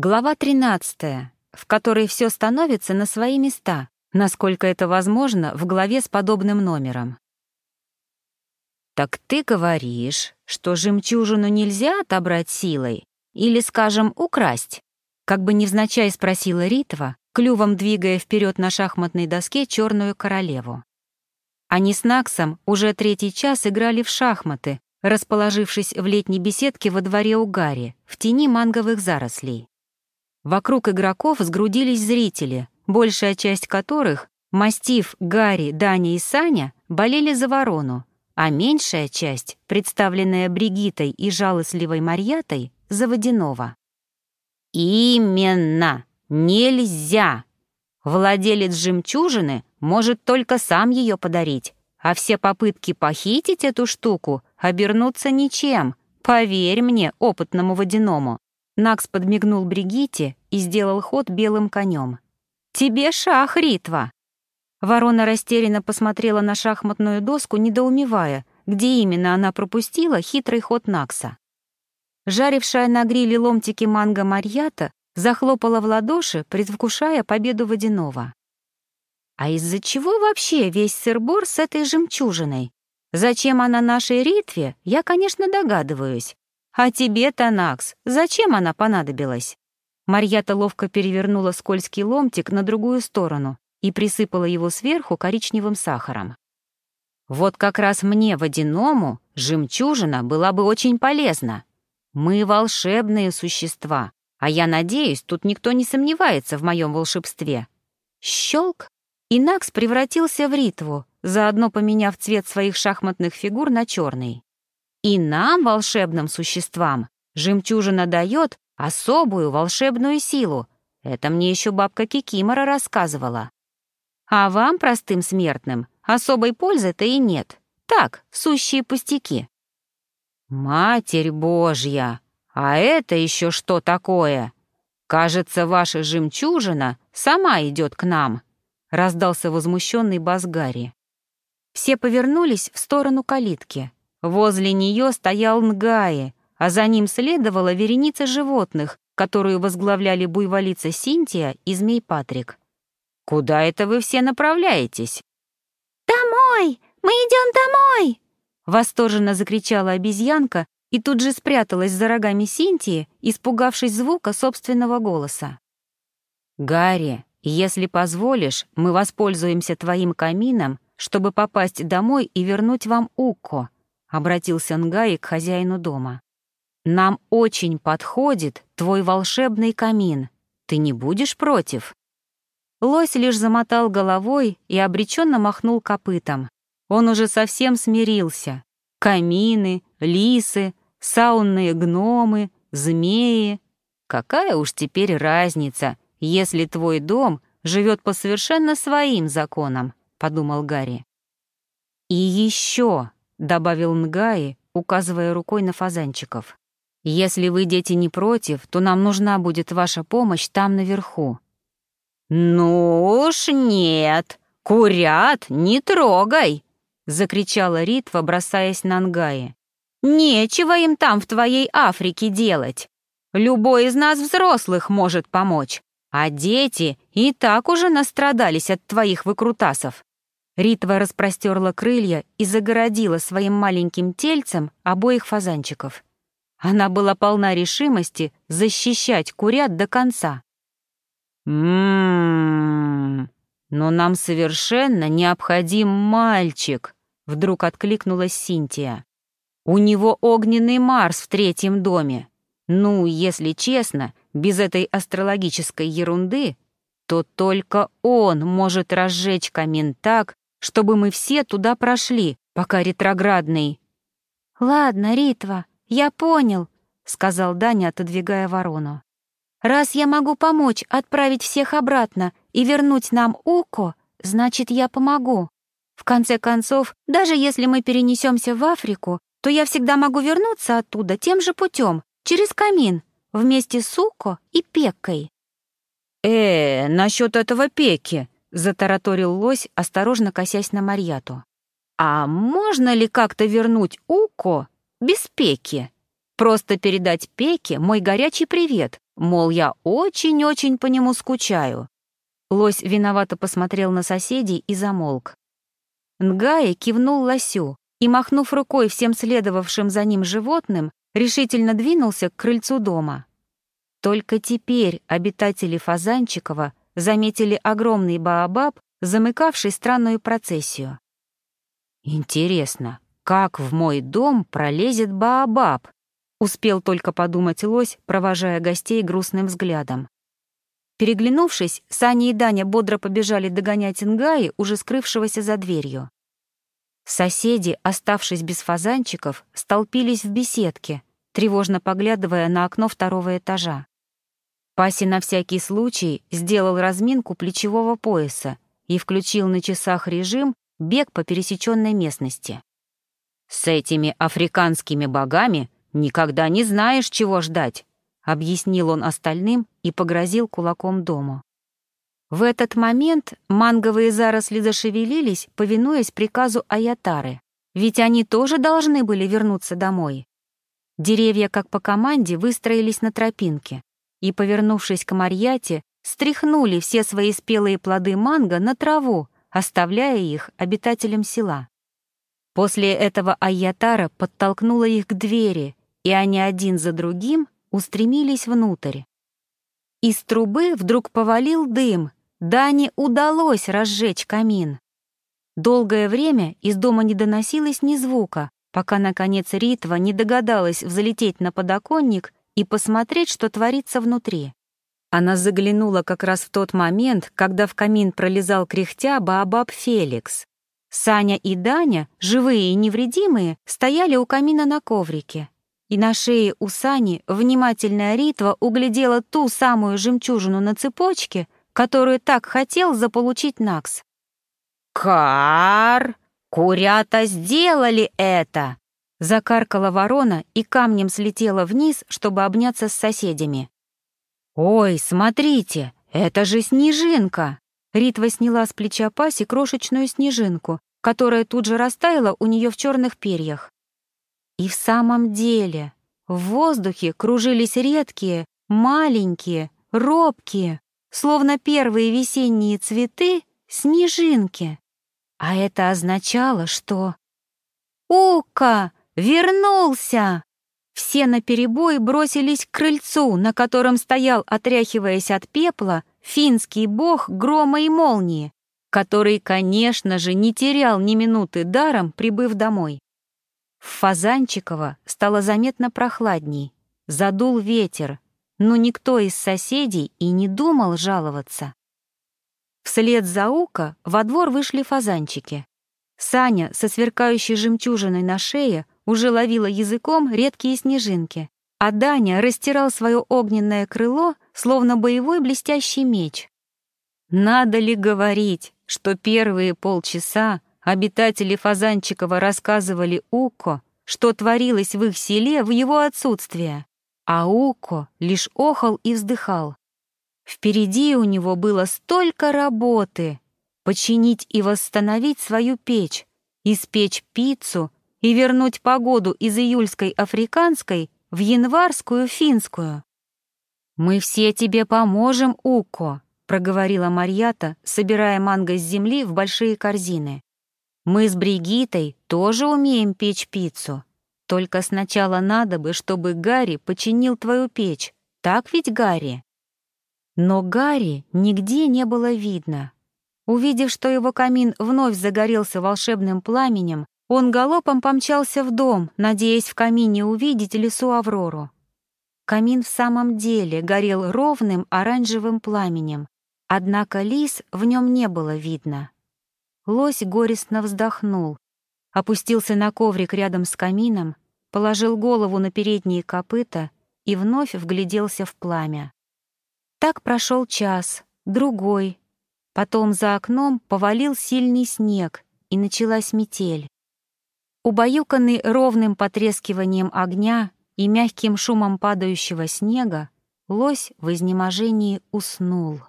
Глава 13, в которой все становится на свои места, насколько это возможно в главе с подобным номером. «Так ты говоришь, что жемчужину нельзя отобрать силой или, скажем, украсть?» Как бы невзначай спросила Ритва, клювом двигая вперед на шахматной доске черную королеву. Они с Наксом уже третий час играли в шахматы, расположившись в летней беседке во дворе у Гарри, в тени манговых зарослей. Вокруг игроков сгрудились зрители, большая часть которых — Мастив, Гарри, Даня и Саня — болели за ворону, а меньшая часть, представленная Бригитой и жалостливой Марьятой, — за водяного. «Именно! Нельзя! Владелец жемчужины может только сам ее подарить, а все попытки похитить эту штуку обернутся ничем, поверь мне, опытному водяному». Накс подмигнул Бригите и сделал ход белым конем. «Тебе шах, Ритва!» Ворона растерянно посмотрела на шахматную доску, недоумевая, где именно она пропустила хитрый ход Накса. Жарившая на гриле ломтики манго Марьята захлопала в ладоши, предвкушая победу водяного. А из-за чего вообще весь сырбор с этой жемчужиной? Зачем она нашей Ритве, я, конечно, догадываюсь. А тебе, Танакс, зачем она понадобилась? Марьята ловко перевернула скользкий ломтик на другую сторону и присыпала его сверху коричневым сахаром. Вот как раз мне, водяному, жемчужина была бы очень полезна. Мы волшебные существа, а я надеюсь, тут никто не сомневается в моем волшебстве. Щелк, и Накс превратился в Ритву, заодно поменяв цвет своих шахматных фигур на черный. И нам, волшебным существам, жемчужина дает особую волшебную силу. Это мне еще бабка Кикимора рассказывала. А вам, простым смертным, особой пользы-то и нет. Так, сущие пустяки. «Матерь Божья! А это еще что такое? Кажется, ваша жемчужина сама идет к нам!» — раздался возмущенный бас Гарри. Все повернулись в сторону калитки. Возле нее стоял Нгаи, а за ним следовала вереница животных, которую возглавляли буйволица Синтия и змей Патрик. «Куда это вы все направляетесь?» «Домой! Мы идем домой!» Восторженно закричала обезьянка и тут же спряталась за рогами Синтии, испугавшись звука собственного голоса. «Гарри, если позволишь, мы воспользуемся твоим камином, чтобы попасть домой и вернуть вам Укко», — обратился Нгаи к хозяину дома. «Нам очень подходит твой волшебный камин. Ты не будешь против?» Лось лишь замотал головой и обреченно махнул копытом. Он уже совсем смирился. Камины, лисы, саунные гномы, змеи. Какая уж теперь разница, если твой дом живет по совершенно своим законам, подумал Гарри. И еще, добавил Нгаи, указывая рукой на фазанчиков. Если вы, дети, не против, то нам нужна будет ваша помощь там наверху. Ну уж нет, курят, не трогай, закричала Ритва, бросаясь на Ангае. «Нечего им там в твоей Африке делать. Любой из нас взрослых может помочь, а дети и так уже настрадались от твоих выкрутасов». Ритва распростерла крылья и загородила своим маленьким тельцем обоих фазанчиков. Она была полна решимости защищать курят до конца. «М-м-м, но нам совершенно необходим мальчик», Вдруг откликнулась Синтия. «У него огненный Марс в третьем доме. Ну, если честно, без этой астрологической ерунды, то только он может разжечь камин так, чтобы мы все туда прошли, пока ретроградный». «Ладно, Ритва, я понял», — сказал Даня, отодвигая ворону. «Раз я могу помочь отправить всех обратно и вернуть нам Уко, значит, я помогу. В конце концов, даже если мы перенесемся в Африку, то я всегда могу вернуться оттуда тем же путем, через камин, вместе с Уко и Пеккой. «Э, насчет этого Пеки», — затараторил лось, осторожно косясь на Марьяту. «А можно ли как-то вернуть Уко без Пеки? Просто передать Пеке мой горячий привет, мол, я очень-очень по нему скучаю. Лось виновато посмотрел на соседей и замолк. Нгая кивнул лосю и, махнув рукой всем следовавшим за ним животным, решительно двинулся к крыльцу дома. Только теперь обитатели Фазанчикова заметили огромный баобаб, замыкавший странную процессию. «Интересно, как в мой дом пролезет баобаб?» успел только подумать лось, провожая гостей грустным взглядом. Переглянувшись, Саня и Даня бодро побежали догонять Ингаи, уже скрывшегося за дверью. Соседи, оставшись без фазанчиков, столпились в беседке, тревожно поглядывая на окно второго этажа. Паси на всякий случай сделал разминку плечевого пояса и включил на часах режим бег по пересеченной местности. «С этими африканскими богами никогда не знаешь, чего ждать», объяснил он остальным и погрозил кулаком дому. В этот момент манговые заросли зашевелились, повинуясь приказу Аятары, ведь они тоже должны были вернуться домой. Деревья, как по команде, выстроились на тропинке и, повернувшись к Марьяте, стряхнули все свои спелые плоды манго на траву, оставляя их обитателям села. После этого Айятара подтолкнула их к двери, и они один за другим устремились внутрь. Из трубы вдруг повалил дым, Дане удалось разжечь камин. Долгое время из дома не доносилось ни звука, пока, наконец, Ритва не догадалась взлететь на подоконник и посмотреть, что творится внутри. Она заглянула как раз в тот момент, когда в камин пролезал кряхтя Баобаб Феликс. Саня и Даня, живые и невредимые, стояли у камина на коврике и на шее у Сани внимательная Ритва углядела ту самую жемчужину на цепочке, которую так хотел заполучить Накс. «Кар! Курята сделали это!» Закаркала ворона и камнем слетела вниз, чтобы обняться с соседями. «Ой, смотрите, это же снежинка!» Ритва сняла с плеча Паси крошечную снежинку, которая тут же растаяла у нее в черных перьях. И в самом деле в воздухе кружились редкие, маленькие, робкие, словно первые весенние цветы, снежинки. А это означало, что... «Ука! Вернулся!» Все наперебой бросились к крыльцу, на котором стоял, отряхиваясь от пепла, финский бог грома и молнии, который, конечно же, не терял ни минуты даром, прибыв домой. В Фазанчиково стало заметно прохладней. Задул ветер, но никто из соседей и не думал жаловаться. Вслед за Ука во двор вышли фазанчики. Саня со сверкающей жемчужиной на шее уже ловила языком редкие снежинки, а Даня растирал свое огненное крыло, словно боевой блестящий меч. Надо ли говорить, что первые полчаса Обитатели Фазанчикова рассказывали Уко, что творилось в их селе в его отсутствие, а Уко лишь охал и вздыхал. Впереди у него было столько работы — починить и восстановить свою печь, испечь пиццу и вернуть погоду из июльской африканской в январскую финскую. «Мы все тебе поможем, Уко», — проговорила Марьята, собирая манго с земли в большие корзины. Мы с Бригитой тоже умеем печь пиццу. Только сначала надо бы, чтобы Гарри починил твою печь. Так ведь, Гарри?» Но Гарри нигде не было видно. Увидев, что его камин вновь загорелся волшебным пламенем, он галопом помчался в дом, надеясь в камине увидеть лесу Аврору. Камин в самом деле горел ровным оранжевым пламенем, однако лис в нем не было видно. Лось горестно вздохнул, опустился на коврик рядом с камином, положил голову на передние копыта и вновь вгляделся в пламя. Так прошел час, другой. Потом за окном повалил сильный снег, и началась метель. Убаюканный ровным потрескиванием огня и мягким шумом падающего снега, лось в изнеможении уснул.